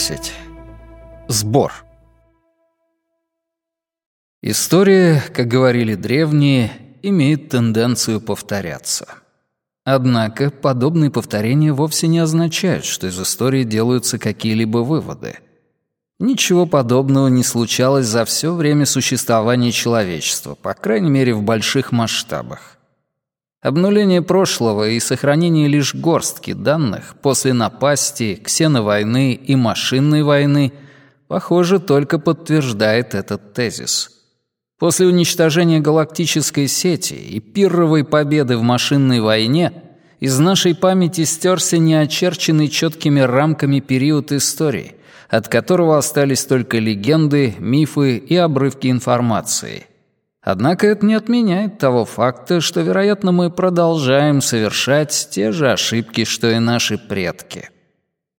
10. Сбор. История, как говорили древние, имеет тенденцию повторяться. Однако подобные повторения вовсе не означают, что из истории делаются какие-либо выводы. Ничего подобного не случалось за все время существования человечества, по крайней мере в больших масштабах. Обнуление прошлого и сохранение лишь горстки данных после напасти, ксеновойны и машинной войны, похоже, только подтверждает этот тезис. После уничтожения галактической сети и пирровой победы в машинной войне из нашей памяти стерся неочерченный четкими рамками период истории, от которого остались только легенды, мифы и обрывки информации. Однако это не отменяет того факта, что, вероятно, мы продолжаем совершать те же ошибки, что и наши предки.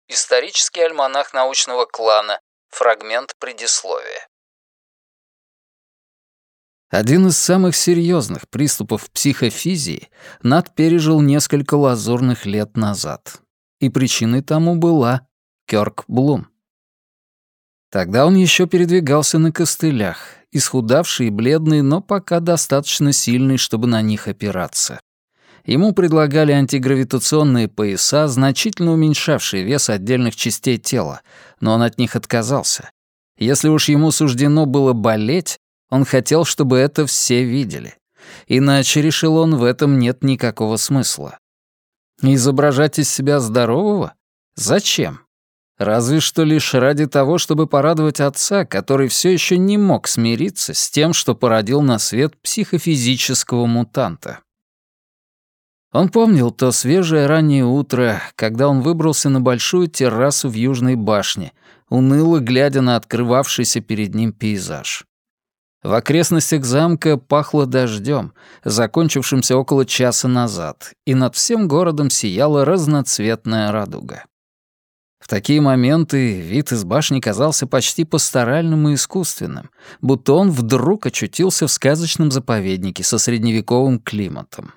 Исторический альманах научного клана. Фрагмент предисловия. Один из самых серьезных приступов психофизии Над пережил несколько лазурных лет назад. И причиной тому была Кёрк Блум. Тогда он еще передвигался на костылях, исхудавший и бледный, но пока достаточно сильный, чтобы на них опираться. Ему предлагали антигравитационные пояса, значительно уменьшавшие вес отдельных частей тела, но он от них отказался. Если уж ему суждено было болеть, он хотел, чтобы это все видели. Иначе, решил он, в этом нет никакого смысла. Изображать из себя здорового? Зачем? Разве что лишь ради того, чтобы порадовать отца, который все еще не мог смириться с тем, что породил на свет психофизического мутанта. Он помнил то свежее раннее утро, когда он выбрался на большую террасу в Южной башне, уныло глядя на открывавшийся перед ним пейзаж. В окрестностях замка пахло дождем, закончившимся около часа назад, и над всем городом сияла разноцветная радуга. Такие моменты вид из башни казался почти пасторальным и искусственным, будто он вдруг очутился в сказочном заповеднике со средневековым климатом.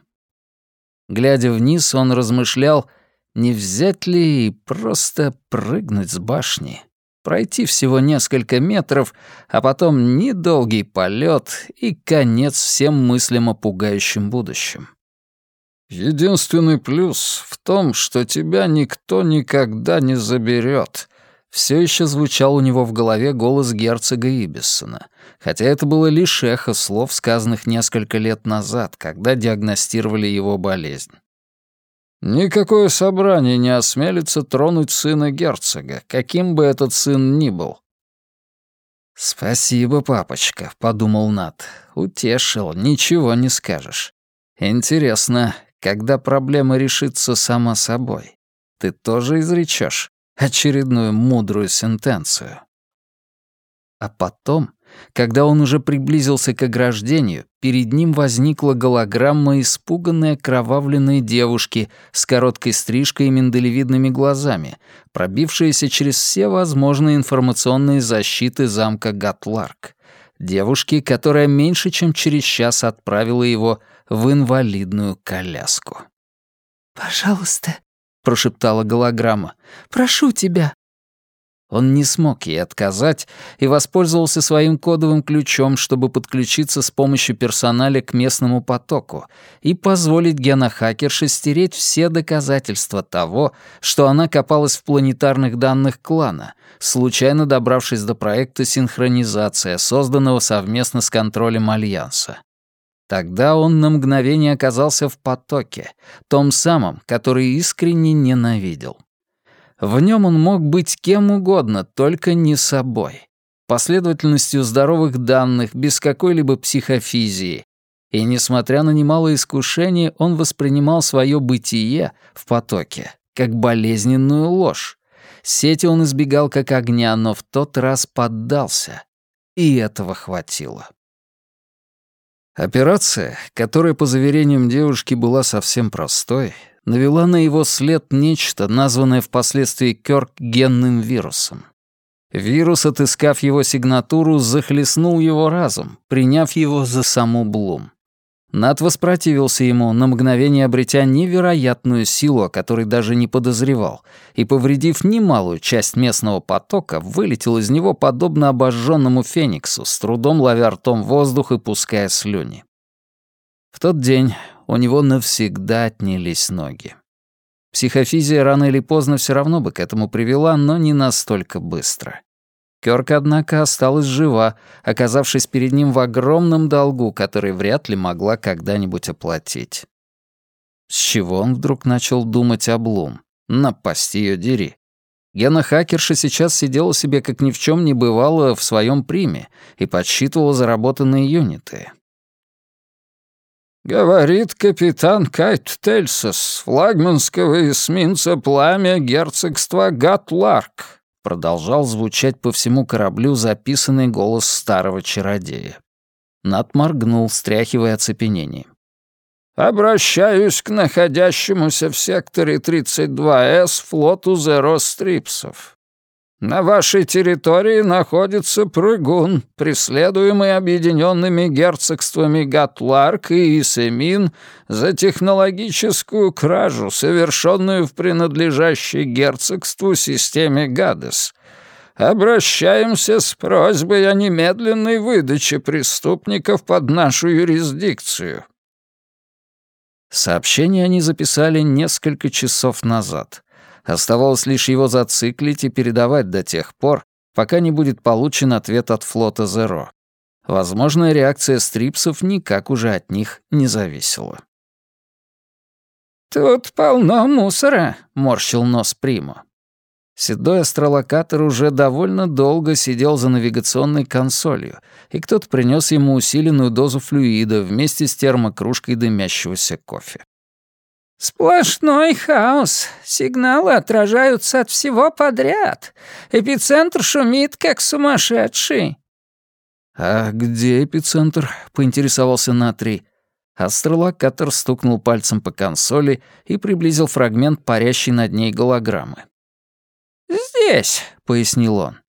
Глядя вниз, он размышлял, не взять ли и просто прыгнуть с башни, пройти всего несколько метров, а потом недолгий полет и конец всем мыслям о пугающем будущем. Единственный плюс в том, что тебя никто никогда не заберет. Все еще звучал у него в голове голос герцога Ибиссона, хотя это было лишь эхо слов, сказанных несколько лет назад, когда диагностировали его болезнь. Никакое собрание не осмелится тронуть сына герцога, каким бы этот сын ни был. «Спасибо, папочка», — подумал Нат. «Утешил, ничего не скажешь. Интересно, когда проблема решится сама собой, ты тоже изречешь очередную мудрую сентенцию. А потом, когда он уже приблизился к ограждению, перед ним возникла голограмма испуганной окровавленной девушки с короткой стрижкой и миндалевидными глазами, пробившаяся через все возможные информационные защиты замка Гатларк. Девушки, которая меньше чем через час отправила его в инвалидную коляску. «Пожалуйста», — прошептала голограмма, — «прошу тебя». Он не смог ей отказать и воспользовался своим кодовым ключом, чтобы подключиться с помощью персоналя к местному потоку и позволить генохакерше стереть все доказательства того, что она копалась в планетарных данных клана, случайно добравшись до проекта «Синхронизация», созданного совместно с контролем Альянса. Тогда он на мгновение оказался в потоке, том самом, который искренне ненавидел. В нем он мог быть кем угодно, только не собой. Последовательностью здоровых данных, без какой-либо психофизии. И, несмотря на немалое искушение, он воспринимал свое бытие в потоке как болезненную ложь. Сети он избегал как огня, но в тот раз поддался. И этого хватило. Операция, которая, по заверениям девушки, была совсем простой, навела на его след нечто, названное впоследствии Кёрк генным вирусом. Вирус, отыскав его сигнатуру, захлестнул его разум, приняв его за саму Блум. Нат воспротивился ему, на мгновение обретя невероятную силу, о которой даже не подозревал, и, повредив немалую часть местного потока, вылетел из него подобно обожженному фениксу, с трудом ловя ртом воздух и пуская слюни. В тот день у него навсегда отнялись ноги. Психофизия рано или поздно все равно бы к этому привела, но не настолько быстро. Кёрк, однако, осталась жива, оказавшись перед ним в огромном долгу, который вряд ли могла когда-нибудь оплатить. С чего он вдруг начал думать о Блум? Напасть ее дери. Гена-хакерша сейчас сидела себе как ни в чем не бывало в своем приме и подсчитывала заработанные юниты. «Говорит капитан Кайт Тельсос, флагманского эсминца «Пламя герцогства Гатларк», Продолжал звучать по всему кораблю записанный голос старого чародея. Нат моргнул, стряхивая оцепенение. «Обращаюсь к находящемуся в секторе 32С флоту Зеро Стрипсов. На вашей территории находится прыгун, преследуемый объединенными герцогствами Гатларк и Исемин за технологическую кражу, совершенную в принадлежащей герцогству системе Гадес. Обращаемся с просьбой о немедленной выдаче преступников под нашу юрисдикцию. Сообщение они записали несколько часов назад. Оставалось лишь его зациклить и передавать до тех пор, пока не будет получен ответ от флота Зеро. Возможная реакция стрипсов никак уже от них не зависела. «Тут полно мусора», — морщил нос Приму. Седой астролокатор уже довольно долго сидел за навигационной консолью, и кто-то принес ему усиленную дозу флюида вместе с термокружкой дымящегося кофе. Сплошной хаос. Сигналы отражаются от всего подряд. Эпицентр шумит, как сумасшедший. «А где эпицентр?» — поинтересовался Натрий. Астролокатор стукнул пальцем по консоли и приблизил фрагмент парящей над ней голограммы. «Здесь», — пояснил он.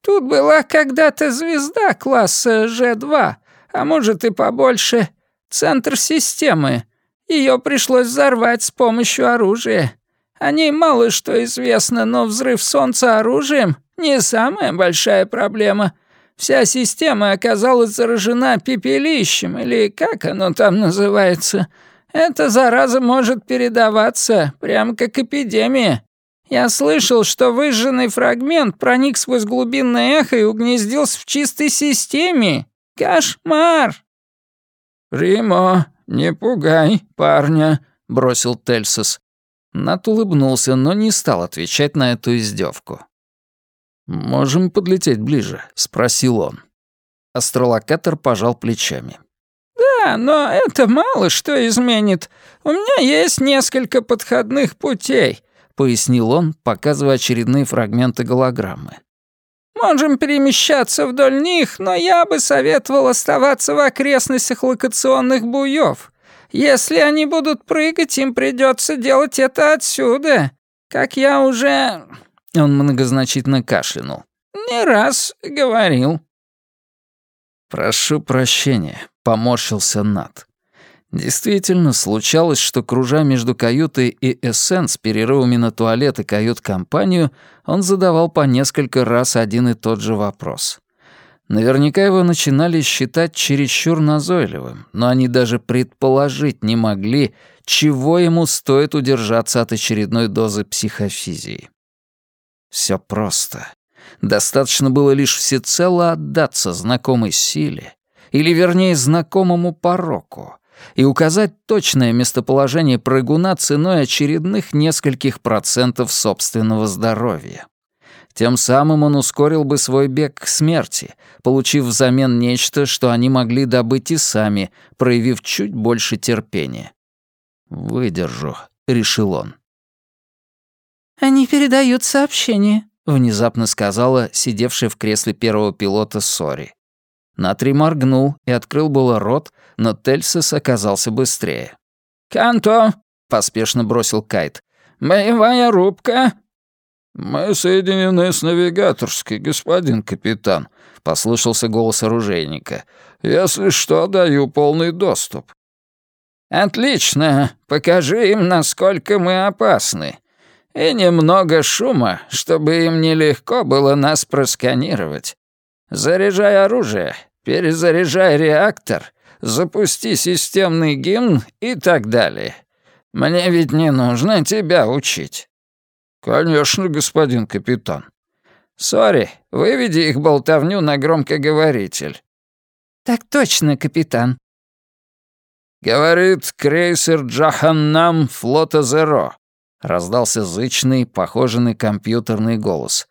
«Тут была когда-то звезда класса G2, а может и побольше. Центр системы. Ее пришлось взорвать с помощью оружия. О ней мало что известно, но взрыв Солнца оружием — не самая большая проблема. Вся система оказалась заражена пепелищем, или как оно там называется. Эта зараза может передаваться, прямо как эпидемия. Я слышал, что выжженный фрагмент проник сквозь глубинное эхо и угнездился в чистой системе. Кошмар!» «Римо, «Не пугай парня», — бросил Тельсос. Нат улыбнулся, но не стал отвечать на эту издевку. «Можем подлететь ближе?» — спросил он. Астролокатор пожал плечами. «Да, но это мало что изменит. У меня есть несколько подходных путей», — пояснил он, показывая очередные фрагменты голограммы. Можем перемещаться вдоль них, но я бы советовал оставаться в окрестностях локационных буев. Если они будут прыгать, им придется делать это отсюда. Как я уже...» Он многозначительно кашлянул. «Не раз говорил». «Прошу прощения», — поморщился Нат. Действительно, случалось, что, кружа между каютой и Эссен с перерывами на туалет и кают-компанию, он задавал по несколько раз один и тот же вопрос. Наверняка его начинали считать чересчур назойливым, но они даже предположить не могли, чего ему стоит удержаться от очередной дозы психофизии. Все просто. Достаточно было лишь всецело отдаться знакомой силе, или, вернее, знакомому пороку, и указать точное местоположение прыгуна ценой очередных нескольких процентов собственного здоровья. Тем самым он ускорил бы свой бег к смерти, получив взамен нечто, что они могли добыть и сами, проявив чуть больше терпения. «Выдержу», — решил он. «Они передают сообщение», — внезапно сказала сидевшая в кресле первого пилота Сори. Натрий моргнул и открыл было рот, но Тельсис оказался быстрее. «Канто!» — поспешно бросил Кайт. «Боевая рубка!» «Мы соединены с навигаторской, господин капитан», — послышался голос оружейника. «Если что, даю полный доступ». «Отлично. Покажи им, насколько мы опасны. И немного шума, чтобы им нелегко было нас просканировать. Заряжай оружие, перезаряжай реактор, запусти системный гимн и так далее. Мне ведь не нужно тебя учить». «Конечно, господин капитан». «Сори, выведи их болтовню на громкоговоритель». «Так точно, капитан». «Говорит крейсер Джаханнам флота Зеро», — раздался зычный, похожий на компьютерный голос.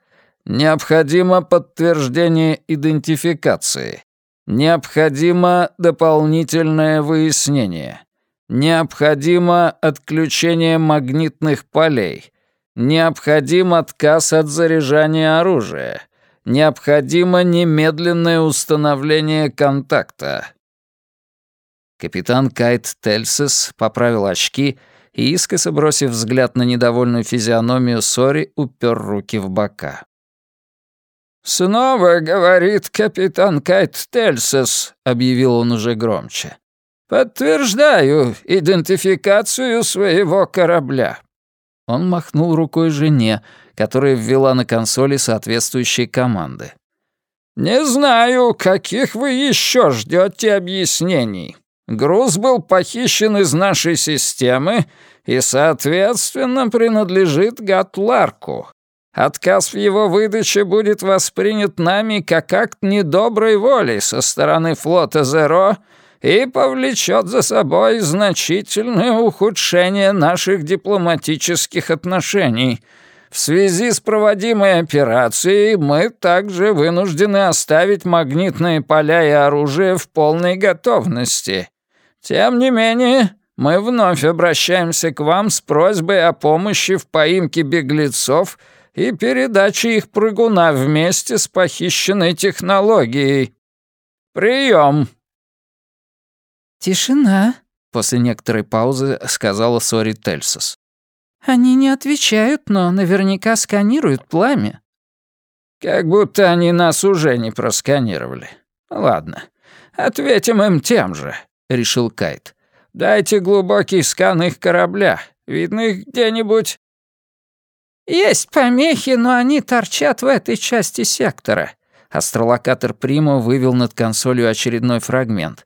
«Необходимо подтверждение идентификации. Необходимо дополнительное выяснение. Необходимо отключение магнитных полей. Необходим отказ от заряжания оружия. Необходимо немедленное установление контакта. Капитан Кайт Тельсис поправил очки и, искоса бросив взгляд на недовольную физиономию Сори, упер руки в бока. «Снова говорит капитан Кайт Тельсис», — объявил он уже громче. «Подтверждаю идентификацию своего корабля». Он махнул рукой жене, которая ввела на консоли соответствующие команды. «Не знаю, каких вы еще ждете объяснений. Груз был похищен из нашей системы и, соответственно, принадлежит Гатларку. Отказ в его выдаче будет воспринят нами как акт недоброй воли со стороны флота «Зеро» и повлечет за собой значительное ухудшение наших дипломатических отношений. В связи с проводимой операцией мы также вынуждены оставить магнитные поля и оружие в полной готовности. Тем не менее, мы вновь обращаемся к вам с просьбой о помощи в поимке беглецов — и передачи их прыгуна вместе с похищенной технологией. Прием. «Тишина», — после некоторой паузы сказала Сори Тельсос. «Они не отвечают, но наверняка сканируют пламя». «Как будто они нас уже не просканировали. Ладно, ответим им тем же», — решил Кайт. «Дайте глубокий скан их корабля. Видно их где-нибудь?» «Есть помехи, но они торчат в этой части сектора». Астролокатор Примо вывел над консолью очередной фрагмент.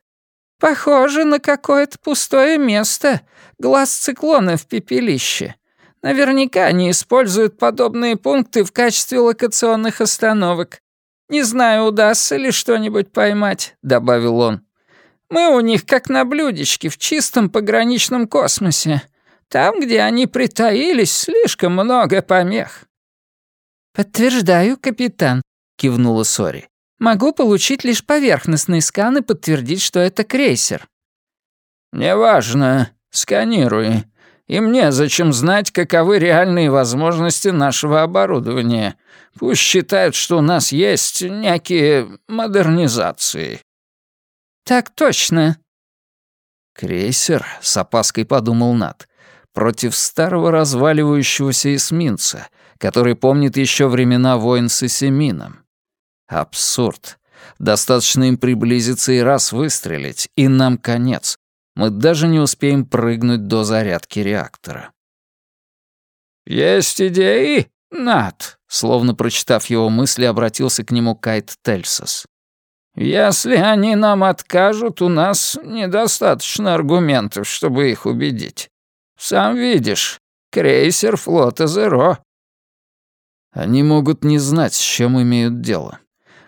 «Похоже на какое-то пустое место. Глаз циклона в пепелище. Наверняка они используют подобные пункты в качестве локационных остановок. Не знаю, удастся ли что-нибудь поймать», — добавил он. «Мы у них как на блюдечке в чистом пограничном космосе. Там, где они притаились, слишком много помех». «Подтверждаю, капитан», — кивнула Сори. «Могу получить лишь поверхностный скан и подтвердить, что это крейсер». «Неважно. Сканируй. И мне зачем знать, каковы реальные возможности нашего оборудования. Пусть считают, что у нас есть некие модернизации». «Так точно». «Крейсер», — с опаской подумал Над против старого разваливающегося эсминца, который помнит еще времена войн с Эсемином. Абсурд. Достаточно им приблизиться и раз выстрелить, и нам конец. Мы даже не успеем прыгнуть до зарядки реактора. «Есть идеи, Нат?» Словно прочитав его мысли, обратился к нему Кайт Тельсос. «Если они нам откажут, у нас недостаточно аргументов, чтобы их убедить. Сам видишь, крейсер флота Зеро». Они могут не знать, с чем имеют дело.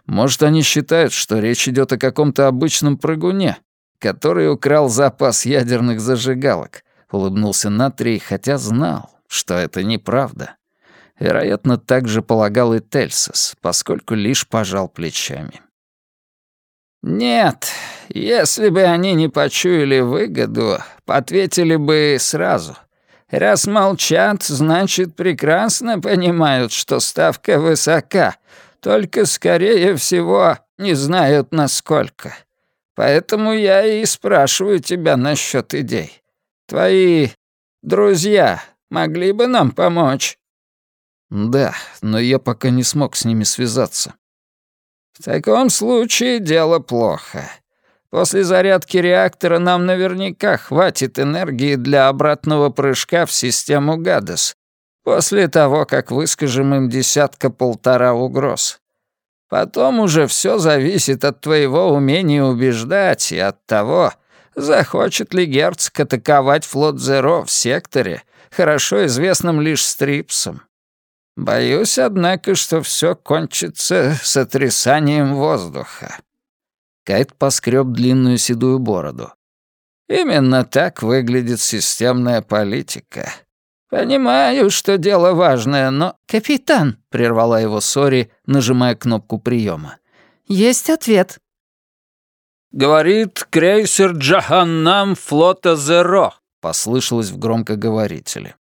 Может, они считают, что речь идет о каком-то обычном прыгуне, который украл запас ядерных зажигалок, улыбнулся Натрий, хотя знал, что это неправда. Вероятно, так же полагал и Тельсос, поскольку лишь пожал плечами. «Нет, если бы они не почуяли выгоду, ответили бы сразу. Раз молчат, значит, прекрасно понимают, что ставка высока, только, скорее всего, не знают, насколько. Поэтому я и спрашиваю тебя насчет идей. Твои друзья могли бы нам помочь?» «Да, но я пока не смог с ними связаться. В таком случае дело плохо. После зарядки реактора нам наверняка хватит энергии для обратного прыжка в систему Гадес. После того, как выскажем им десятка-полтора угроз. Потом уже все зависит от твоего умения убеждать и от того, захочет ли герцог атаковать флот Зеро в секторе, хорошо известном лишь Стрипсом. Боюсь, однако, что все кончится сотрясанием воздуха. Кайт поскреб длинную седую бороду. Именно так выглядит системная политика. Понимаю, что дело важное, но... Капитан, прервала его Сори, нажимая кнопку приема. Есть ответ. Говорит крейсер Джаханнам флота Зеро, послышалось в громкоговорителе.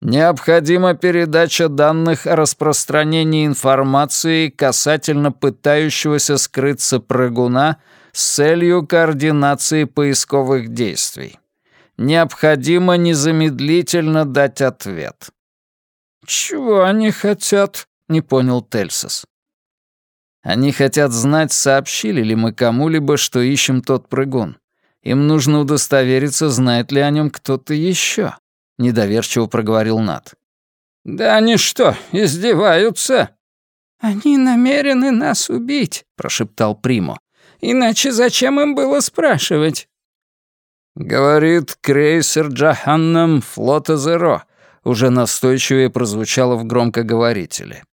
Необходима передача данных о распространении информации касательно пытающегося скрыться прыгуна с целью координации поисковых действий. Необходимо незамедлительно дать ответ. «Чего они хотят?» — не понял Тельсос. «Они хотят знать, сообщили ли мы кому-либо, что ищем тот прыгун. Им нужно удостовериться, знает ли о нем кто-то еще. — недоверчиво проговорил Нат. «Да они что, издеваются?» «Они намерены нас убить», — прошептал Приму. «Иначе зачем им было спрашивать?» «Говорит крейсер Джаханнам флота Зеро», — уже настойчивее прозвучало в громкоговорителе.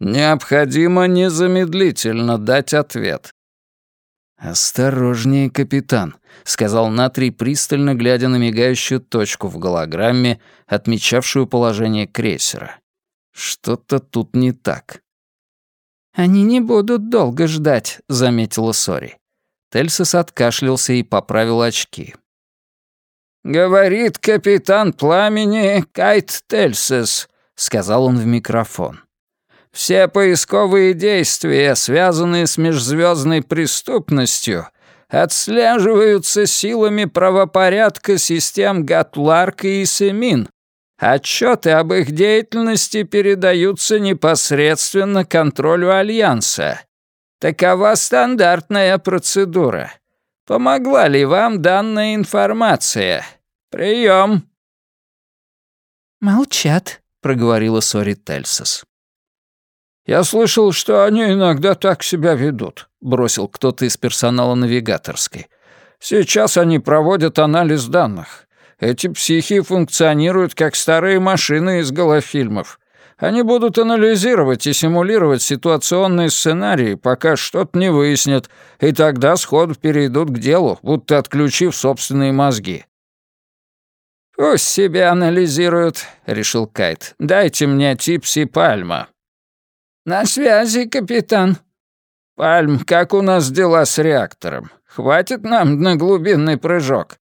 «Необходимо незамедлительно дать ответ. «Осторожнее, капитан», — сказал Натрий, пристально глядя на мигающую точку в голограмме, отмечавшую положение крейсера. «Что-то тут не так». «Они не будут долго ждать», — заметила Сори. Тельсос откашлялся и поправил очки. «Говорит капитан пламени Кайт Тельсос», — сказал он в микрофон. Все поисковые действия, связанные с межзвездной преступностью, отслеживаются силами правопорядка систем Гатларк и Семин. Отчеты об их деятельности передаются непосредственно контролю Альянса. Такова стандартная процедура. Помогла ли вам данная информация? Прием. «Молчат», — проговорила Сори Тельсос. «Я слышал, что они иногда так себя ведут», — бросил кто-то из персонала навигаторской. «Сейчас они проводят анализ данных. Эти психи функционируют как старые машины из голофильмов. Они будут анализировать и симулировать ситуационные сценарии, пока что-то не выяснят, и тогда сходу перейдут к делу, будто отключив собственные мозги». «Пусть себя анализируют», — решил Кайт. «Дайте мне Типси Пальма». «На связи, капитан». «Пальм, как у нас дела с реактором? Хватит нам на глубинный прыжок?»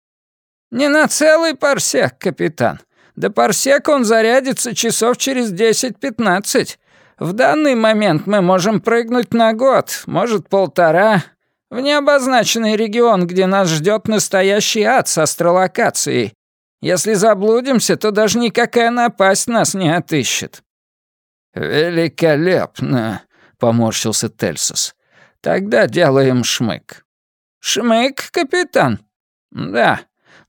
«Не на целый парсек, капитан. До парсека он зарядится часов через 10-15. В данный момент мы можем прыгнуть на год, может, полтора, в необозначенный регион, где нас ждет настоящий ад с астролокацией. Если заблудимся, то даже никакая напасть нас не отыщет». «Великолепно!» — поморщился Тельсос. «Тогда делаем шмык». «Шмык, капитан?» «Да,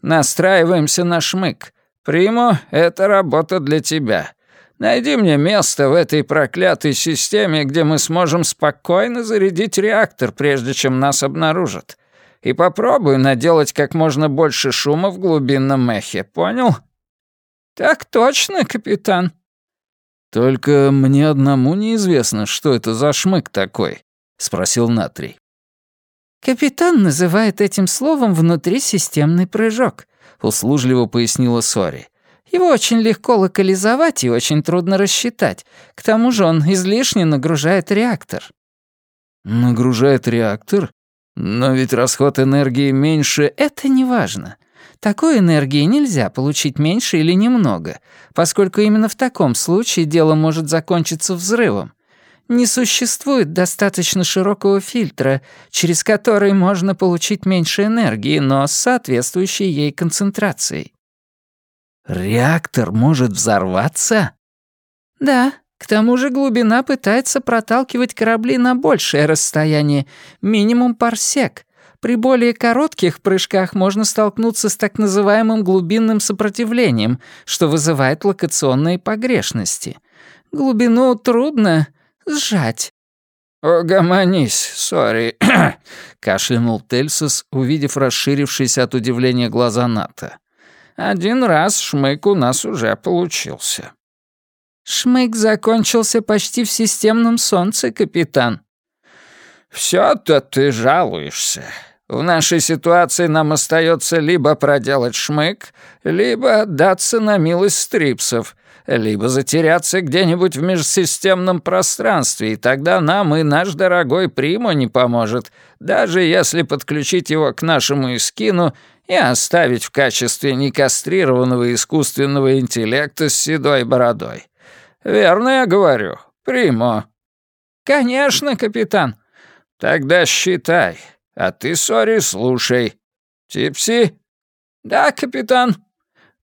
настраиваемся на шмык. Приму, это работа для тебя. Найди мне место в этой проклятой системе, где мы сможем спокойно зарядить реактор, прежде чем нас обнаружат. И попробуй наделать как можно больше шума в глубинном эхе, понял?» «Так точно, капитан», «Только мне одному неизвестно, что это за шмык такой», — спросил Натрий. «Капитан называет этим словом внутрисистемный прыжок», — услужливо пояснила Сори. «Его очень легко локализовать и очень трудно рассчитать. К тому же он излишне нагружает реактор». «Нагружает реактор? Но ведь расход энергии меньше...» «Это не важно. Такой энергии нельзя получить меньше или немного, поскольку именно в таком случае дело может закончиться взрывом. Не существует достаточно широкого фильтра, через который можно получить меньше энергии, но с соответствующей ей концентрацией. Реактор может взорваться? Да, к тому же глубина пытается проталкивать корабли на большее расстояние, минимум парсек, При более коротких прыжках можно столкнуться с так называемым глубинным сопротивлением, что вызывает локационные погрешности. Глубину трудно сжать. «Угомонись, сори», — кашлянул Тельсос, увидев расширившиеся от удивления глаза Ната. «Один раз шмык у нас уже получился». «Шмык закончился почти в системном солнце, капитан». «Всё-то ты жалуешься. В нашей ситуации нам остается либо проделать шмык, либо отдаться на милость стрипсов, либо затеряться где-нибудь в межсистемном пространстве, и тогда нам и наш дорогой Примо не поможет, даже если подключить его к нашему эскину и оставить в качестве некастрированного искусственного интеллекта с седой бородой. Верно я говорю, Примо?» «Конечно, капитан». «Тогда считай, а ты, Сори, слушай. Типси?» «Да, капитан».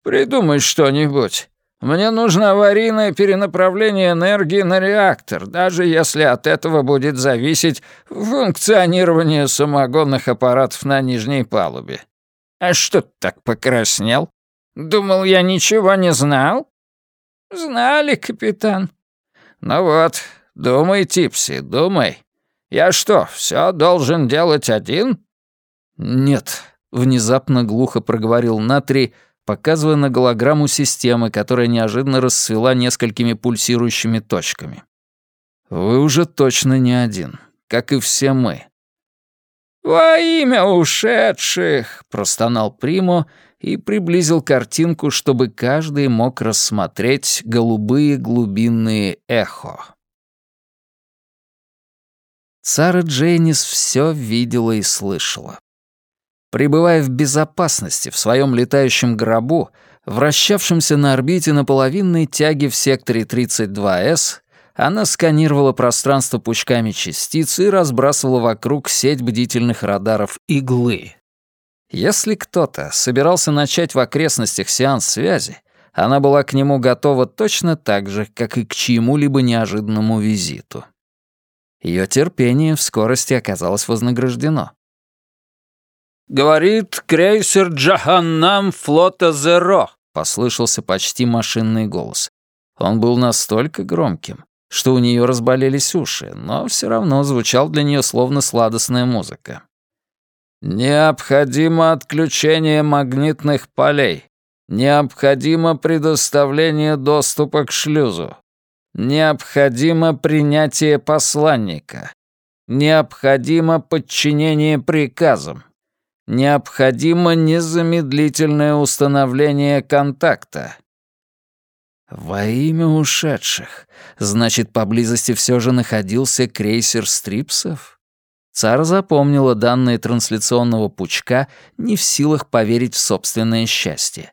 «Придумай что-нибудь. Мне нужно аварийное перенаправление энергии на реактор, даже если от этого будет зависеть функционирование самогонных аппаратов на нижней палубе. А что ты так покраснел? Думал, я ничего не знал? Знали, капитан. Ну вот, думай, Типси, думай. Я что, все должен делать один? Нет, внезапно глухо проговорил Натри, показывая на голограмму системы, которая неожиданно расцвела несколькими пульсирующими точками. «Вы уже точно не один, как и все мы». «Во имя ушедших!» — простонал Примо и приблизил картинку, чтобы каждый мог рассмотреть голубые глубинные эхо. Сара Джейнис все видела и слышала. Пребывая в безопасности в своем летающем гробу, вращавшемся на орбите на половинной тяге в секторе 32С, она сканировала пространство пучками частиц и разбрасывала вокруг сеть бдительных радаров иглы. Если кто-то собирался начать в окрестностях сеанс связи, она была к нему готова точно так же, как и к чьему-либо неожиданному визиту. Ее терпение в скорости оказалось вознаграждено. «Говорит крейсер Джаханнам флота Зеро», — послышался почти машинный голос. Он был настолько громким, что у нее разболелись уши, но все равно звучал для нее словно сладостная музыка. «Необходимо отключение магнитных полей. Необходимо предоставление доступа к шлюзу. Необходимо принятие посланника. Необходимо подчинение приказам. Необходимо незамедлительное установление контакта. Во имя ушедших. Значит, поблизости все же находился крейсер Стрипсов? Цара запомнила данные трансляционного пучка, не в силах поверить в собственное счастье.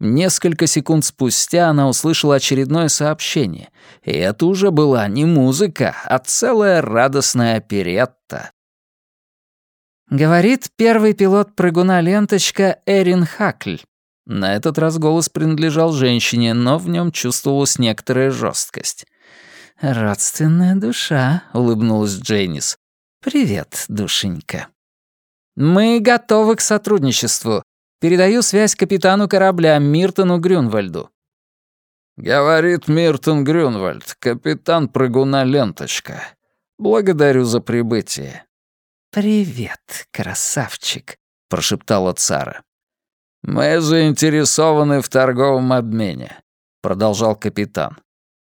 Несколько секунд спустя она услышала очередное сообщение, и это уже была не музыка, а целая радостная оперетта. Говорит первый пилот прыгуна-ленточка Эрин Хакль. На этот раз голос принадлежал женщине, но в нем чувствовалась некоторая жесткость. «Родственная душа», — улыбнулась Джейнис. «Привет, душенька». «Мы готовы к сотрудничеству. Передаю связь капитану корабля Миртону Грюнвальду». «Говорит Миртон Грюнвальд, капитан прыгуна-ленточка. Благодарю за прибытие. «Привет, красавчик», — прошептала Цара. «Мы заинтересованы в торговом обмене», — продолжал капитан.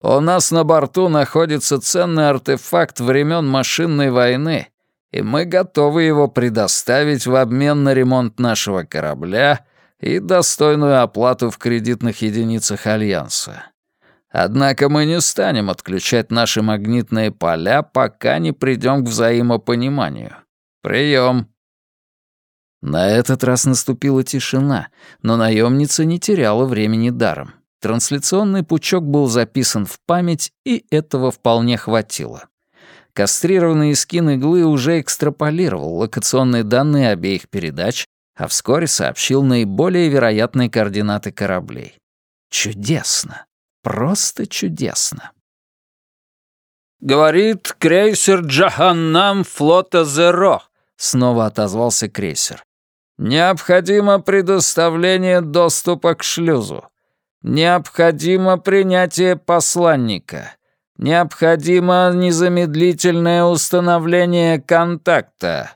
«У нас на борту находится ценный артефакт времен машинной войны, и мы готовы его предоставить в обмен на ремонт нашего корабля и достойную оплату в кредитных единицах Альянса. Однако мы не станем отключать наши магнитные поля, пока не придем к взаимопониманию. Прием. На этот раз наступила тишина, но наемница не теряла времени даром. Трансляционный пучок был записан в память, и этого вполне хватило. Кастрированный скин иглы уже экстраполировал локационные данные обеих передач, а вскоре сообщил наиболее вероятные координаты кораблей. Чудесно. Просто чудесно. «Говорит крейсер Джаханнам флота Зеро», — снова отозвался крейсер. Необходимо предоставление доступа к шлюзу. Необходимо принятие посланника. Необходимо незамедлительное установление контакта.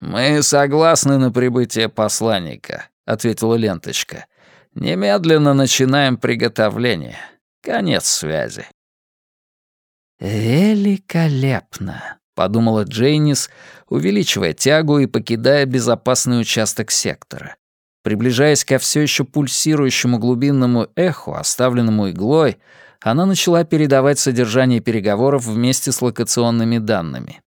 Мы согласны на прибытие посланника, ответила ленточка. Немедленно начинаем приготовление. Конец связи. «Великолепно», — подумала Джейнис, увеличивая тягу и покидая безопасный участок сектора. Приближаясь ко все еще пульсирующему глубинному эху, оставленному иглой, она начала передавать содержание переговоров вместе с локационными данными.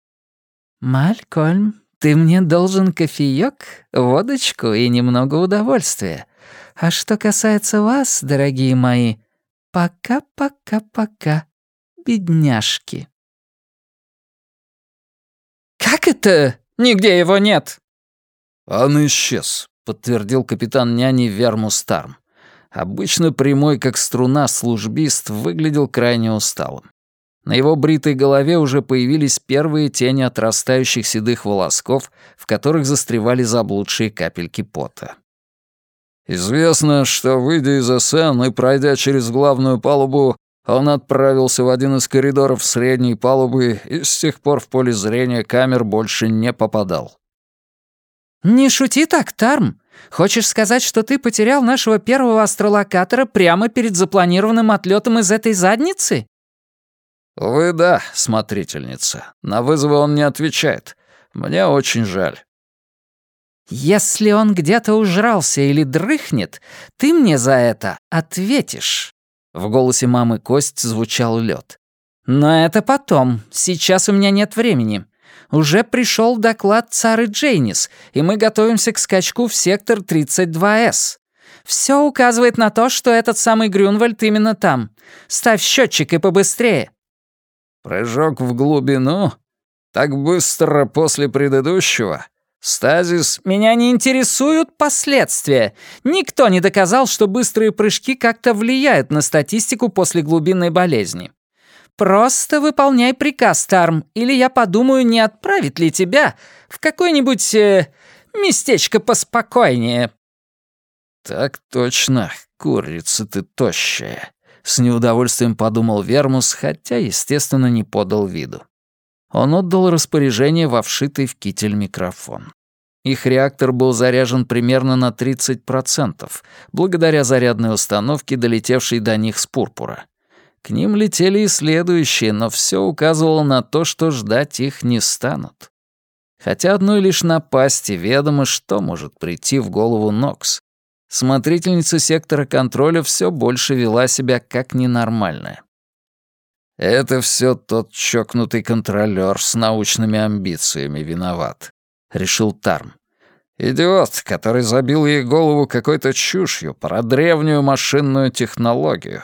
«Малькольм, ты мне должен кофеёк, водочку и немного удовольствия. А что касается вас, дорогие мои, пока-пока-пока, бедняжки». «Как это? Нигде его нет!» «Он исчез», — подтвердил капитан няни Вермус Тарм. Обычно прямой, как струна, службист выглядел крайне усталым. На его бритой голове уже появились первые тени отрастающих седых волосков, в которых застревали заблудшие капельки пота. «Известно, что, выйдя из СН и пройдя через главную палубу, он отправился в один из коридоров средней палубы и с тех пор в поле зрения камер больше не попадал. «Не шути так, Тарм. Хочешь сказать, что ты потерял нашего первого астролокатора прямо перед запланированным отлетом из этой задницы?» «Вы да, смотрительница. На вызовы он не отвечает. Мне очень жаль». «Если он где-то ужрался или дрыхнет, ты мне за это ответишь». В голосе мамы Кость звучал лед. «Но это потом. Сейчас у меня нет времени. Уже пришел доклад Цары Джейнис, и мы готовимся к скачку в сектор 32С. Все указывает на то, что этот самый Грюнвальд именно там. Ставь счетчик и побыстрее». «Прыжок в глубину? Так быстро после предыдущего?» Стазис... Меня не интересуют последствия. Никто не доказал, что быстрые прыжки как-то влияют на статистику после глубинной болезни. Просто выполняй приказ, Тарм, или я подумаю, не отправить ли тебя в какое-нибудь э, местечко поспокойнее. Так точно, курица ты тощая. С неудовольствием подумал Вермус, хотя, естественно, не подал виду. Он отдал распоряжение во вшитый в китель микрофон. Их реактор был заряжен примерно на 30%, благодаря зарядной установке, долетевшей до них с пурпура. К ним летели и следующие, но все указывало на то, что ждать их не станут. Хотя одной лишь напасти ведомо, что может прийти в голову Нокс. Смотрительница сектора контроля все больше вела себя как ненормальная. Это все тот чокнутый контролер с научными амбициями виноват, решил Тарм. Идиот, который забил ей голову какой-то чушью про древнюю машинную технологию.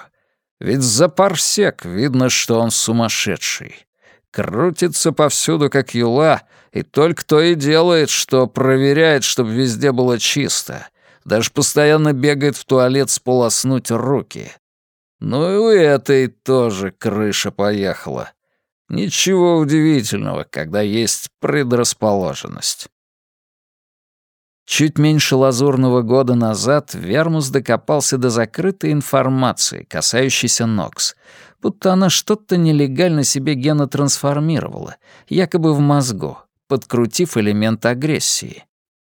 Ведь за парсек видно, что он сумасшедший. Крутится повсюду, как юла, и только то и делает, что проверяет, чтобы везде было чисто. Даже постоянно бегает в туалет сполоснуть руки. Ну и у этой тоже крыша поехала. Ничего удивительного, когда есть предрасположенность. Чуть меньше лазурного года назад Вермус докопался до закрытой информации, касающейся Нокс, будто она что-то нелегально себе генотрансформировала, якобы в мозгу, подкрутив элемент агрессии.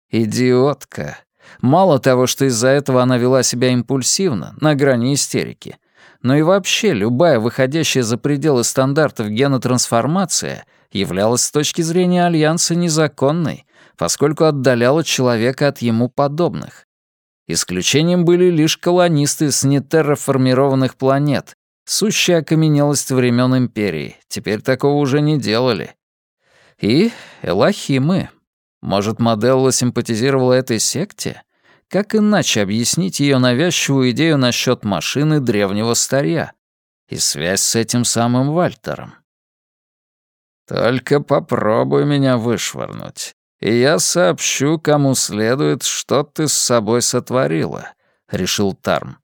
Идиотка. Мало того, что из-за этого она вела себя импульсивно, на грани истерики, но и вообще любая выходящая за пределы стандартов генотрансформация являлась с точки зрения Альянса незаконной, поскольку отдаляла человека от ему подобных. Исключением были лишь колонисты с нетерраформированных планет, сущая окаменелость времен Империи, теперь такого уже не делали. И элохимы. Может, Моделла симпатизировала этой секте? Как иначе объяснить ее навязчивую идею насчет машины древнего старья и связь с этим самым Вальтером? «Только попробуй меня вышвырнуть, и я сообщу, кому следует, что ты с собой сотворила», — решил Тарм.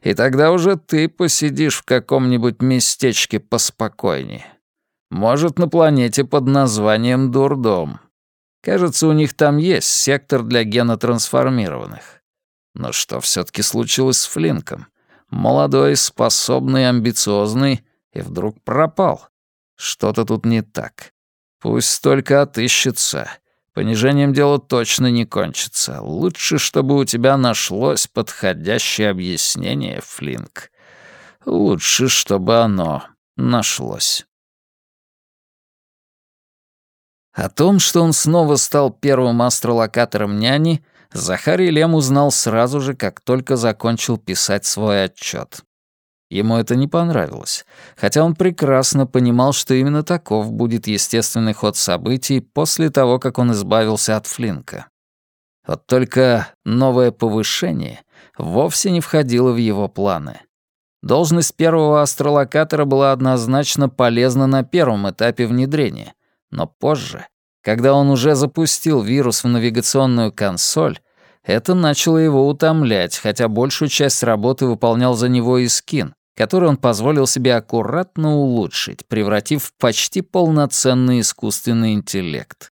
«И тогда уже ты посидишь в каком-нибудь местечке поспокойнее. Может, на планете под названием Дурдом». Кажется, у них там есть сектор для генотрансформированных. Но что все таки случилось с Флинком? Молодой, способный, амбициозный, и вдруг пропал. Что-то тут не так. Пусть только отыщется. Понижением дело точно не кончится. Лучше, чтобы у тебя нашлось подходящее объяснение, Флинк. Лучше, чтобы оно нашлось. О том, что он снова стал первым астролокатором няни, Захарий Лем узнал сразу же, как только закончил писать свой отчет. Ему это не понравилось, хотя он прекрасно понимал, что именно таков будет естественный ход событий после того, как он избавился от Флинка. Вот только новое повышение вовсе не входило в его планы. Должность первого астролокатора была однозначно полезна на первом этапе внедрения, но позже, когда он уже запустил вирус в навигационную консоль, это начало его утомлять, хотя большую часть работы выполнял за него и скин, который он позволил себе аккуратно улучшить, превратив в почти полноценный искусственный интеллект.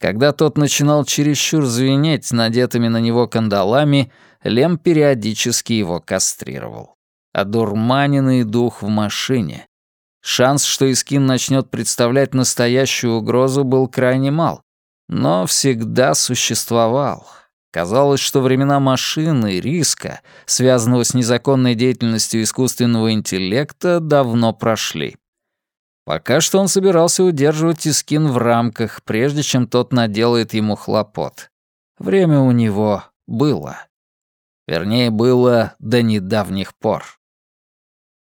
Когда тот начинал чересчур звенеть надетыми на него кандалами, Лем периодически его кастрировал. Одурманенный дух в машине. Шанс, что Искин начнет представлять настоящую угрозу, был крайне мал, но всегда существовал. Казалось, что времена машины риска, связанного с незаконной деятельностью искусственного интеллекта, давно прошли. Пока что он собирался удерживать Искин в рамках, прежде чем тот наделает ему хлопот. Время у него было. Вернее, было до недавних пор.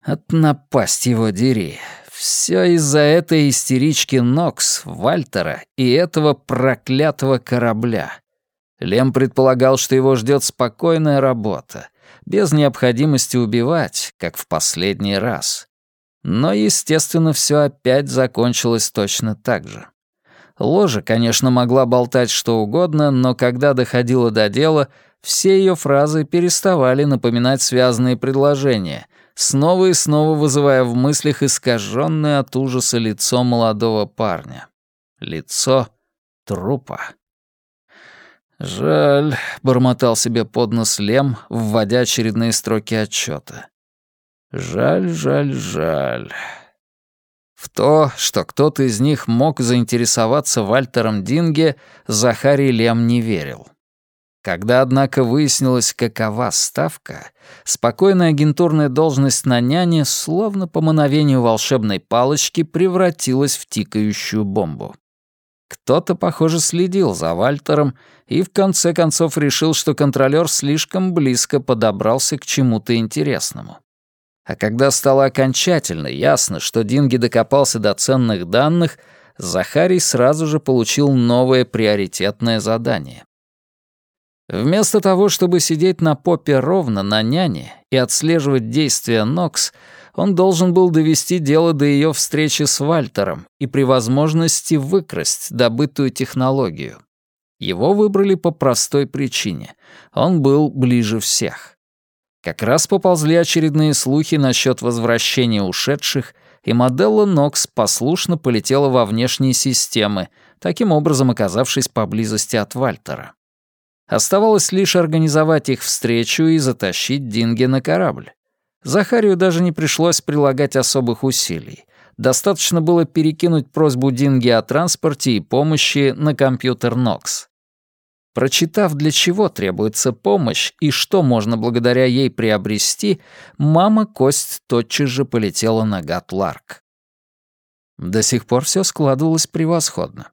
От напасть его дери. Все из-за этой истерички Нокс, Вальтера и этого проклятого корабля. Лем предполагал, что его ждет спокойная работа, без необходимости убивать, как в последний раз. Но, естественно, все опять закончилось точно так же. Ложа, конечно, могла болтать что угодно, но когда доходило до дела, все ее фразы переставали напоминать связанные предложения, снова и снова вызывая в мыслях искаженное от ужаса лицо молодого парня. Лицо трупа. «Жаль», — бормотал себе под нос Лем, вводя очередные строки отчета. «Жаль, жаль, жаль». В то, что кто-то из них мог заинтересоваться Вальтером Динге, Захарий Лем не верил. Когда, однако, выяснилось, какова ставка, спокойная агентурная должность на няне, словно по мановению волшебной палочки, превратилась в тикающую бомбу. Кто-то, похоже, следил за Вальтером и в конце концов решил, что контролёр слишком близко подобрался к чему-то интересному. А когда стало окончательно ясно, что Динги докопался до ценных данных, Захарий сразу же получил новое приоритетное задание. Вместо того, чтобы сидеть на попе ровно на няне и отслеживать действия Нокс, он должен был довести дело до ее встречи с Вальтером и при возможности выкрасть добытую технологию. Его выбрали по простой причине. Он был ближе всех. Как раз поползли очередные слухи насчет возвращения ушедших, и Моделла Нокс послушно полетела во внешние системы, таким образом оказавшись поблизости от Вальтера. Оставалось лишь организовать их встречу и затащить Динге на корабль. Захарию даже не пришлось прилагать особых усилий. Достаточно было перекинуть просьбу Динги о транспорте и помощи на компьютер Нокс. Прочитав, для чего требуется помощь и что можно благодаря ей приобрести, мама Кость тотчас же полетела на Гатларк. До сих пор все складывалось превосходно.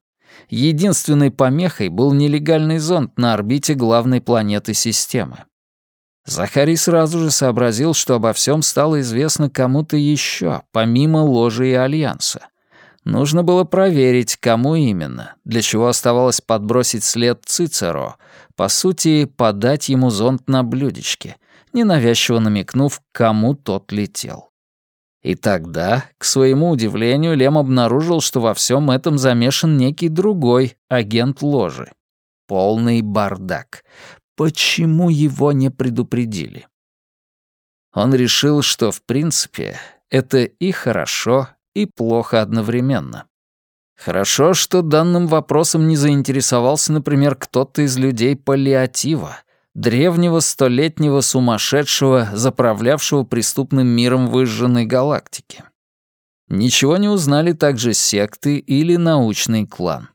Единственной помехой был нелегальный зонд на орбите главной планеты системы. Захарий сразу же сообразил, что обо всем стало известно кому-то еще, помимо ложи и Альянса. Нужно было проверить, кому именно, для чего оставалось подбросить след Цицеро, по сути, подать ему зонт на блюдечке, ненавязчиво намекнув, кому тот летел. И тогда, к своему удивлению, Лем обнаружил, что во всем этом замешан некий другой агент ложи. Полный бардак. Почему его не предупредили? Он решил, что, в принципе, это и хорошо, и плохо одновременно. Хорошо, что данным вопросом не заинтересовался, например, кто-то из людей паллиатива, древнего столетнего сумасшедшего, заправлявшего преступным миром выжженной галактики. Ничего не узнали также секты или научный клан.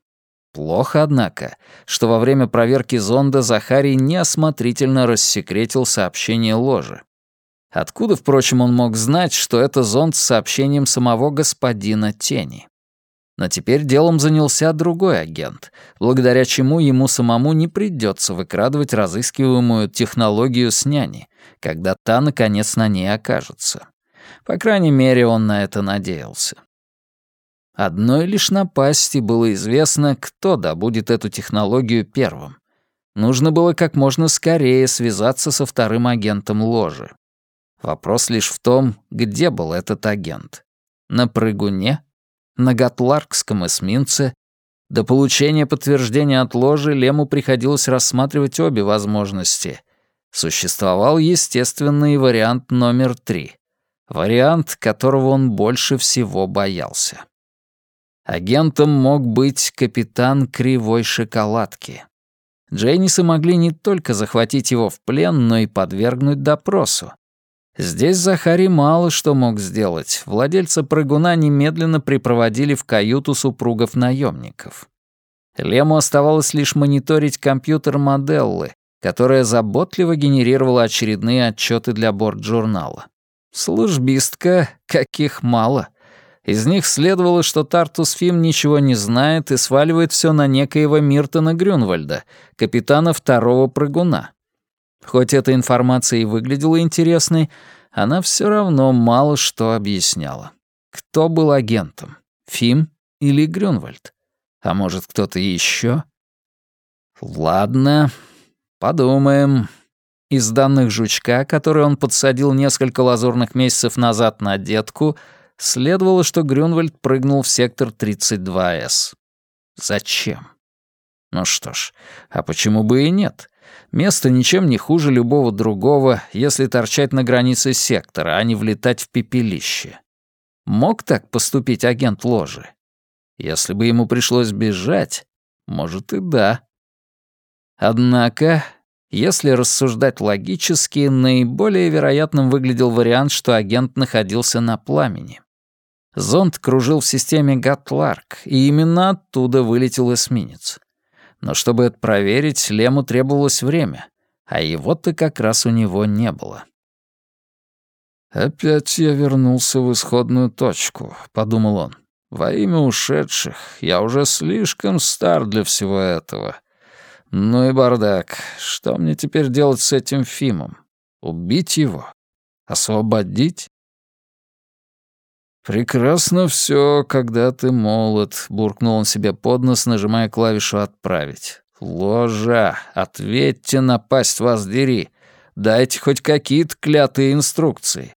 Плохо, однако, что во время проверки зонда Захарий неосмотрительно рассекретил сообщение ложи. Откуда, впрочем, он мог знать, что это зонд с сообщением самого господина Тени? Но теперь делом занялся другой агент, благодаря чему ему самому не придется выкрадывать разыскиваемую технологию с няни, когда та, наконец, на ней окажется. По крайней мере, он на это надеялся. Одной лишь напасти было известно, кто добудет эту технологию первым. Нужно было как можно скорее связаться со вторым агентом ложи. Вопрос лишь в том, где был этот агент. На прыгуне? На Гатларкском эсминце? До получения подтверждения от ложи Лему приходилось рассматривать обе возможности. Существовал естественный вариант номер три. Вариант, которого он больше всего боялся. Агентом мог быть капитан Кривой Шоколадки. Джейнисы могли не только захватить его в плен, но и подвергнуть допросу. Здесь Захари мало что мог сделать. Владельца прыгуна немедленно припроводили в каюту супругов-наемников. Лему оставалось лишь мониторить компьютер Моделлы, которая заботливо генерировала очередные отчеты для борт-журнала. Службистка, каких мало — из них следовало, что Тартус Фим ничего не знает и сваливает все на некоего Миртона Грюнвальда, капитана второго прыгуна. Хоть эта информация и выглядела интересной, она все равно мало что объясняла. Кто был агентом? Фим или Грюнвальд? А может, кто-то еще? Ладно, подумаем. Из данных жучка, который он подсадил несколько лазурных месяцев назад на детку, следовало, что Грюнвальд прыгнул в сектор 32С. Зачем? Ну что ж, а почему бы и нет? Место ничем не хуже любого другого, если торчать на границе сектора, а не влетать в пепелище. Мог так поступить агент ложи? Если бы ему пришлось бежать, может и да. Однако, если рассуждать логически, наиболее вероятным выглядел вариант, что агент находился на пламени. Зонд кружил в системе Гатларк, и именно оттуда вылетел эсминец. Но чтобы это проверить, Лему требовалось время, а его-то как раз у него не было. «Опять я вернулся в исходную точку», — подумал он. «Во имя ушедших я уже слишком стар для всего этого. Ну и бардак. Что мне теперь делать с этим Фимом? Убить его? Освободить?» «Прекрасно все, когда ты молод», — буркнул он себе под нос, нажимая клавишу «Отправить». «Ложа! Ответьте на пасть вас дери! Дайте хоть какие-то клятые инструкции!»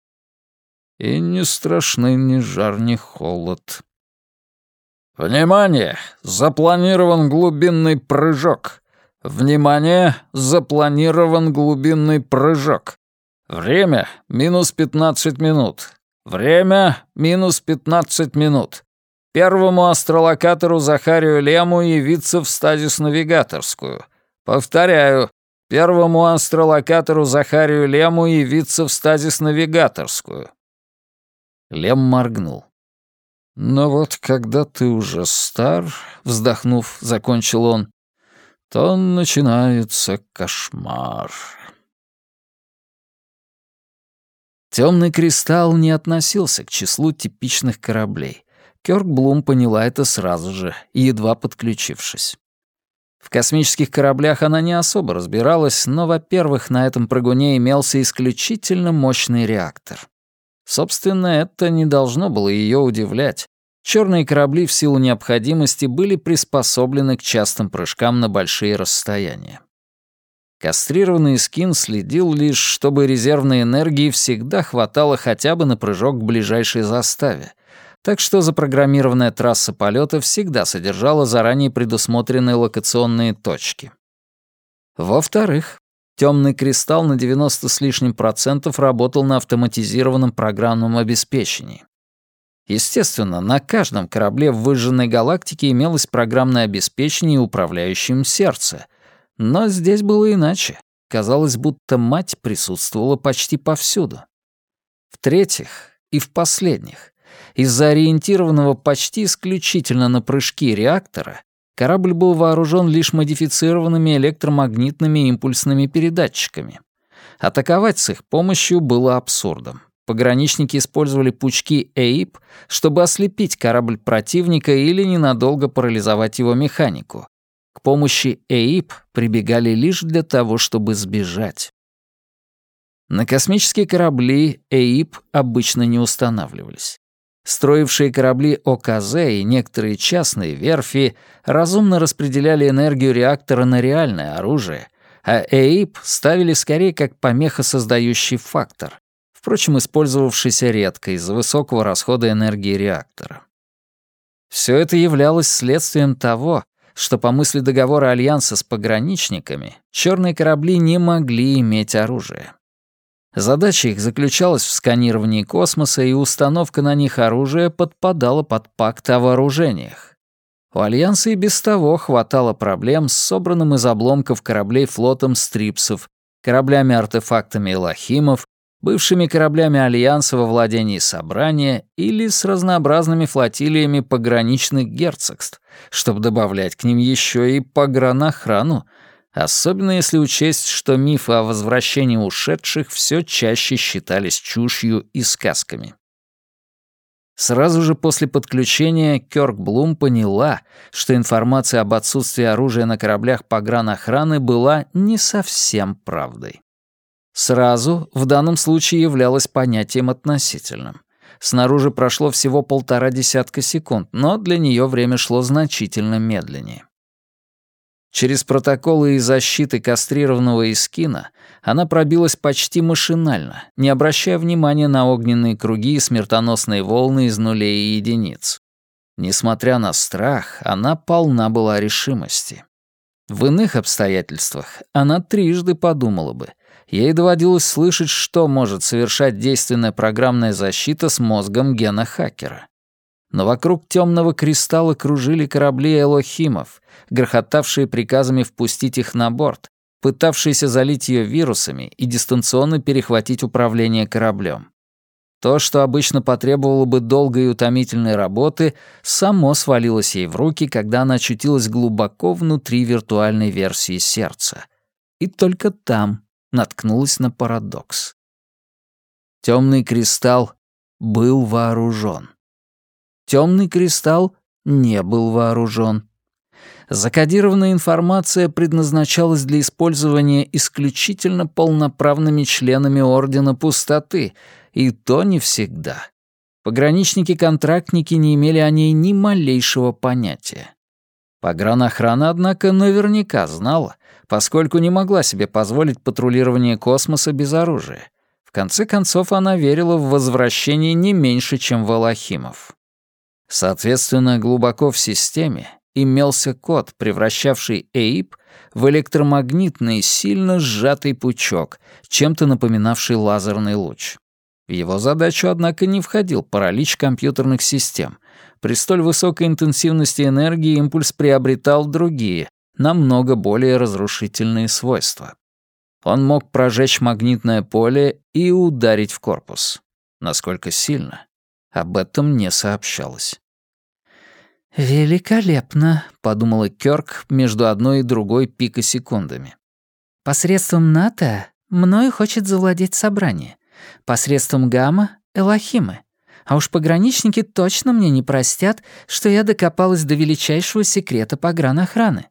И не страшны ни жар, ни холод. «Внимание! Запланирован глубинный прыжок! Внимание! Запланирован глубинный прыжок! Время — минус пятнадцать минут. Время — минус 15 минут. Первому астролокатору Захарию Лему явиться в стазис-навигаторскую. Повторяю, первому астролокатору Захарию Лему явиться в стазис-навигаторскую. Лем моргнул. «Но вот когда ты уже стар», — вздохнув, закончил он, — «то начинается кошмар». Темный кристалл не относился к числу типичных кораблей. Кёрк Блум поняла это сразу же, едва подключившись. В космических кораблях она не особо разбиралась, но, во-первых, на этом прыгуне имелся исключительно мощный реактор. Собственно, это не должно было ее удивлять. Черные корабли в силу необходимости были приспособлены к частым прыжкам на большие расстояния. Кастрированный скин следил лишь, чтобы резервной энергии всегда хватало хотя бы на прыжок к ближайшей заставе, так что запрограммированная трасса полета всегда содержала заранее предусмотренные локационные точки. Во-вторых, темный кристалл на 90 с лишним процентов работал на автоматизированном программном обеспечении. Естественно, на каждом корабле в выжженной галактике имелось программное обеспечение и управляющее им сердце. Но здесь было иначе. Казалось, будто мать присутствовала почти повсюду. В-третьих, и в последних, из-за ориентированного почти исключительно на прыжки реактора, корабль был вооружен лишь модифицированными электромагнитными импульсными передатчиками. Атаковать с их помощью было абсурдом. Пограничники использовали пучки ЭИП, чтобы ослепить корабль противника или ненадолго парализовать его механику. К помощи ЭИП прибегали лишь для того, чтобы сбежать. На космические корабли ЭИП обычно не устанавливались. Строившие корабли ОКЗ и некоторые частные верфи разумно распределяли энергию реактора на реальное оружие, а ЭИП ставили скорее как помехосоздающий фактор, впрочем, использовавшийся редко из-за высокого расхода энергии реактора. Все это являлось следствием того, что по мысли договора Альянса с пограничниками черные корабли не могли иметь оружие. Задача их заключалась в сканировании космоса, и установка на них оружия подпадала под пакт о вооружениях. У Альянса и без того хватало проблем с собранным из обломков кораблей флотом стрипсов, кораблями-артефактами Элохимов бывшими кораблями Альянса во владении собрания или с разнообразными флотилиями пограничных герцогств, чтобы добавлять к ним еще и погранохрану, особенно если учесть, что мифы о возвращении ушедших все чаще считались чушью и сказками. Сразу же после подключения Кёрк Блум поняла, что информация об отсутствии оружия на кораблях погранохраны была не совсем правдой. Сразу в данном случае являлось понятием относительным. Снаружи прошло всего полтора десятка секунд, но для нее время шло значительно медленнее. Через протоколы и защиты кастрированного Искина она пробилась почти машинально, не обращая внимания на огненные круги и смертоносные волны из нулей и единиц. Несмотря на страх, она полна была решимости. В иных обстоятельствах она трижды подумала бы — Ей доводилось слышать, что может совершать действенная программная защита с мозгом гена-хакера. Но вокруг темного кристалла кружили корабли элохимов, грохотавшие приказами впустить их на борт, пытавшиеся залить ее вирусами и дистанционно перехватить управление кораблем. То, что обычно потребовало бы долгой и утомительной работы, само свалилось ей в руки, когда она очутилась глубоко внутри виртуальной версии сердца. И только там наткнулась на парадокс. Темный кристалл был вооружен. Темный кристалл не был вооружен. Закодированная информация предназначалась для использования исключительно полноправными членами Ордена Пустоты, и то не всегда. Пограничники-контрактники не имели о ней ни малейшего понятия. Погранохрана, однако, наверняка знала, поскольку не могла себе позволить патрулирование космоса без оружия. В конце концов, она верила в возвращение не меньше, чем Валахимов. Соответственно, глубоко в системе имелся код, превращавший ЭИП в электромагнитный, сильно сжатый пучок, чем-то напоминавший лазерный луч. В его задачу, однако, не входил паралич компьютерных систем, при столь высокой интенсивности энергии импульс приобретал другие, намного более разрушительные свойства. Он мог прожечь магнитное поле и ударить в корпус. Насколько сильно? Об этом не сообщалось. «Великолепно», — подумала Кёрк между одной и другой пикосекундами. «Посредством НАТО мною хочет завладеть собрание. Посредством гамма — Элохимы. А уж пограничники точно мне не простят, что я докопалась до величайшего секрета погранохраны.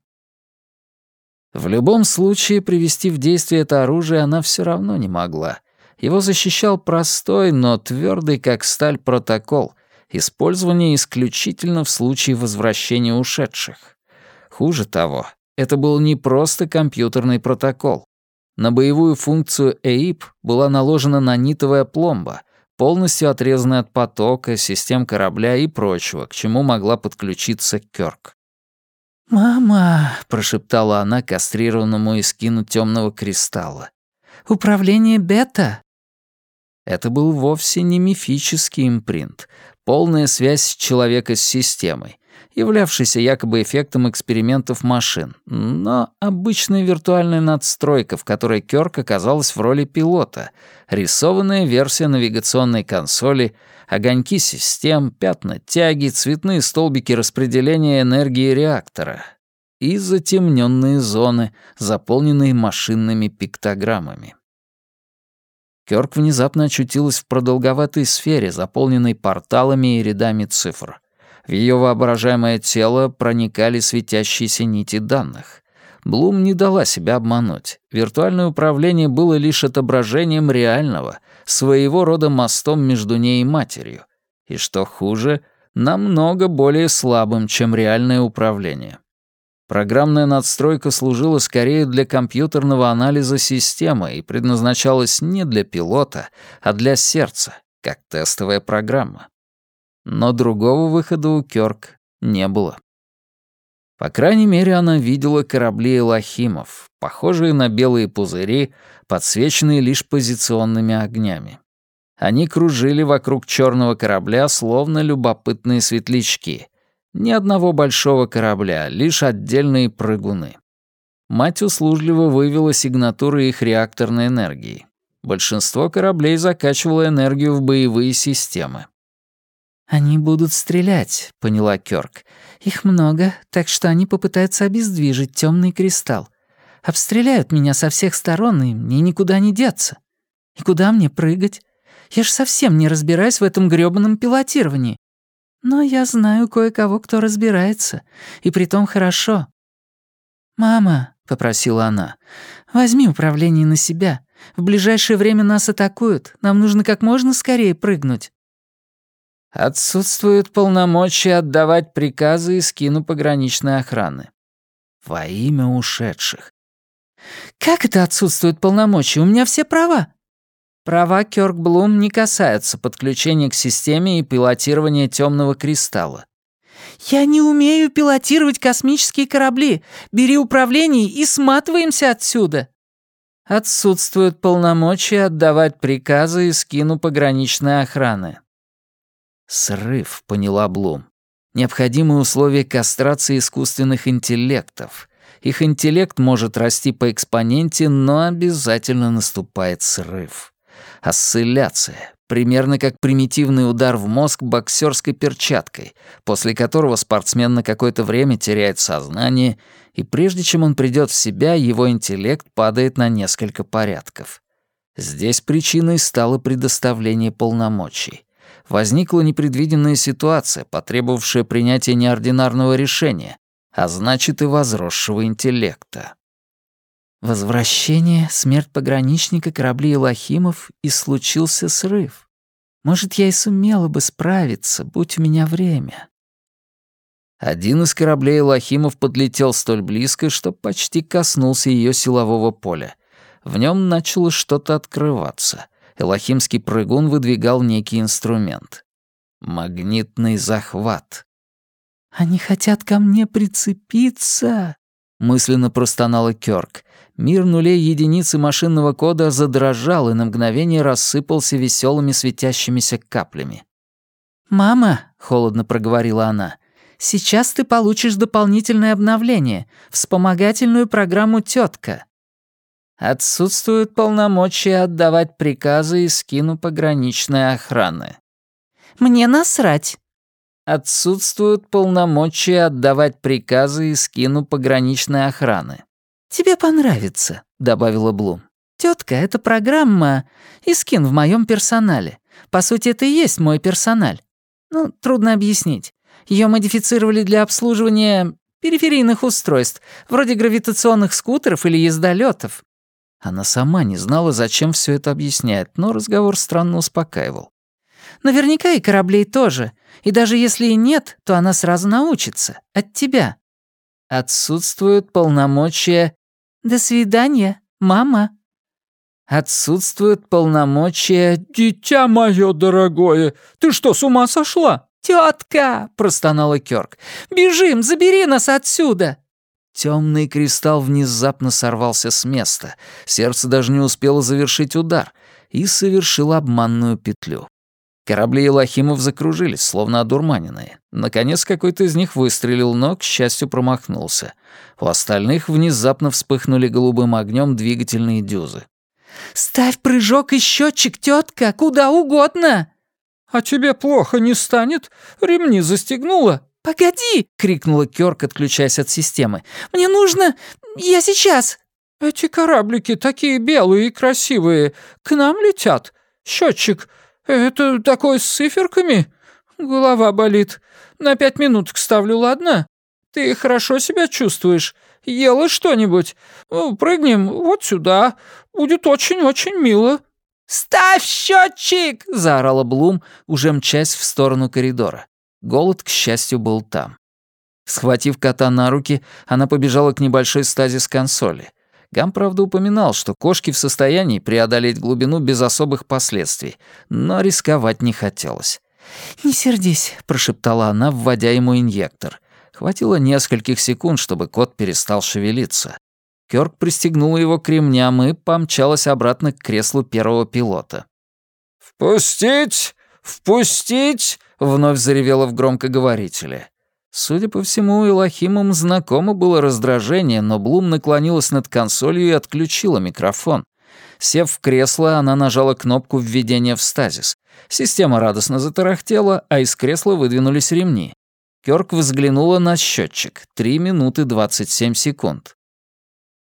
В любом случае, привести в действие это оружие она все равно не могла. Его защищал простой, но твердый, как сталь, протокол, использование исключительно в случае возвращения ушедших. Хуже того, это был не просто компьютерный протокол. На боевую функцию ЭИП была наложена нанитовая пломба — полностью отрезанный от потока, систем корабля и прочего, к чему могла подключиться Кёрк. «Мама», — прошептала она кастрированному эскину темного кристалла. «Управление бета?» Это был вовсе не мифический импринт, полная связь человека с системой, являвшийся якобы эффектом экспериментов машин, но обычная виртуальная надстройка, в которой Кёрк оказалась в роли пилота, рисованная версия навигационной консоли, огоньки систем, пятна тяги, цветные столбики распределения энергии реактора и затемненные зоны, заполненные машинными пиктограммами. Кёрк внезапно очутилась в продолговатой сфере, заполненной порталами и рядами цифр. В ее воображаемое тело проникали светящиеся нити данных. Блум не дала себя обмануть. Виртуальное управление было лишь отображением реального, своего рода мостом между ней и матерью. И что хуже, намного более слабым, чем реальное управление. Программная надстройка служила скорее для компьютерного анализа системы и предназначалась не для пилота, а для сердца, как тестовая программа. Но другого выхода у Кёрк не было. По крайней мере, она видела корабли Элохимов, похожие на белые пузыри, подсвеченные лишь позиционными огнями. Они кружили вокруг черного корабля, словно любопытные светлячки. Ни одного большого корабля, лишь отдельные прыгуны. Мать услужливо вывела сигнатуры их реакторной энергии. Большинство кораблей закачивало энергию в боевые системы. «Они будут стрелять», — поняла Кёрк. «Их много, так что они попытаются обездвижить темный кристалл. Обстреляют меня со всех сторон, и мне никуда не деться. И куда мне прыгать? Я ж совсем не разбираюсь в этом грёбаном пилотировании. Но я знаю кое-кого, кто разбирается, и притом хорошо». «Мама», — попросила она, — «возьми управление на себя. В ближайшее время нас атакуют. Нам нужно как можно скорее прыгнуть». Отсутствуют полномочия отдавать приказы и скину пограничной охраны. Во имя ушедших. «Как это отсутствуют полномочия? У меня все права». Права Кёркблум не касаются подключения к системе и пилотирования темного кристалла. «Я не умею пилотировать космические корабли. Бери управление и сматываемся отсюда». Отсутствуют полномочия отдавать приказы и скину пограничной охраны. Срыв, поняла Блум. Необходимые условия кастрации искусственных интеллектов. Их интеллект может расти по экспоненте, но обязательно наступает срыв. Осцилляция, примерно как примитивный удар в мозг боксерской перчаткой, после которого спортсмен на какое-то время теряет сознание, и прежде чем он придет в себя, его интеллект падает на несколько порядков. Здесь причиной стало предоставление полномочий возникла непредвиденная ситуация, потребовавшая принятия неординарного решения, а значит и возросшего интеллекта. Возвращение, смерть пограничника, корабли Лохимов и случился срыв. Может, я и сумела бы справиться, будь у меня время. Один из кораблей Лохимов подлетел столь близко, что почти коснулся ее силового поля. В нем начало что-то открываться. Элохимский прыгун выдвигал некий инструмент. Магнитный захват. «Они хотят ко мне прицепиться», — мысленно простонала Кёрк. Мир нулей единицы машинного кода задрожал и на мгновение рассыпался веселыми светящимися каплями. «Мама», — холодно проговорила она, — «сейчас ты получишь дополнительное обновление, вспомогательную программу «Тётка». Отсутствуют полномочия отдавать приказы и скину пограничной охраны. Мне насрать. Отсутствуют полномочия отдавать приказы и скину пограничной охраны. Тебе понравится, добавила Блум. Тетка, это программа и скин в моем персонале. По сути, это и есть мой персональ. Ну, трудно объяснить. Ее модифицировали для обслуживания периферийных устройств, вроде гравитационных скутеров или ездолетов. Она сама не знала, зачем все это объясняет, но разговор странно успокаивал. «Наверняка и кораблей тоже. И даже если и нет, то она сразу научится. От тебя». «Отсутствуют полномочия...» «До свидания, мама». «Отсутствуют полномочия...» «Дитя мое дорогое, ты что, с ума сошла?» «Тётка!» — простонала Кёрк. «Бежим, забери нас отсюда!» Темный кристалл внезапно сорвался с места. Сердце даже не успело завершить удар. и совершил обманную петлю. Корабли Елохимов закружились, словно одурманенные. Наконец какой-то из них выстрелил, но, к счастью, промахнулся. У остальных внезапно вспыхнули голубым огнем двигательные дюзы. «Ставь прыжок и счетчик, тетка, куда угодно!» «А тебе плохо не станет? Ремни застегнула?» «Погоди!» — крикнула Кёрк, отключаясь от системы. «Мне нужно... Я сейчас!» «Эти кораблики такие белые и красивые. К нам летят. Счетчик. Это такой с циферками? Голова болит. На пять минут ставлю, ладно? Ты хорошо себя чувствуешь? Ела что-нибудь? Прыгнем вот сюда. Будет очень-очень мило». «Ставь счетчик!» — заорала Блум, уже мчась в сторону коридора. Голод, к счастью, был там. Схватив кота на руки, она побежала к небольшой стазис консоли. Гам, правда, упоминал, что кошки в состоянии преодолеть глубину без особых последствий, но рисковать не хотелось. «Не сердись», — прошептала она, вводя ему инъектор. Хватило нескольких секунд, чтобы кот перестал шевелиться. Кёрк пристегнула его к ремням и помчалась обратно к креслу первого пилота. «Впустить! Впустить!» — вновь заревела в громкоговорителе. Судя по всему, Илохимам знакомо было раздражение, но Блум наклонилась над консолью и отключила микрофон. Сев в кресло, она нажала кнопку введения в стазис. Система радостно затарахтела, а из кресла выдвинулись ремни. Кёрк взглянула на счетчик. Три минуты двадцать семь секунд.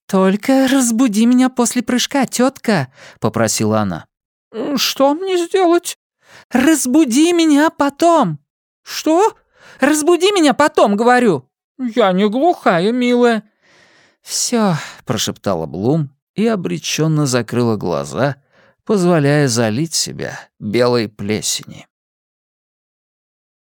«Только разбуди меня после прыжка, тетка, попросила она. «Что мне сделать?» «Разбуди меня потом!» «Что?» «Разбуди меня потом, говорю!» «Я не глухая, милая». «Всё», — прошептала Блум и обреченно закрыла глаза, позволяя залить себя белой плесени.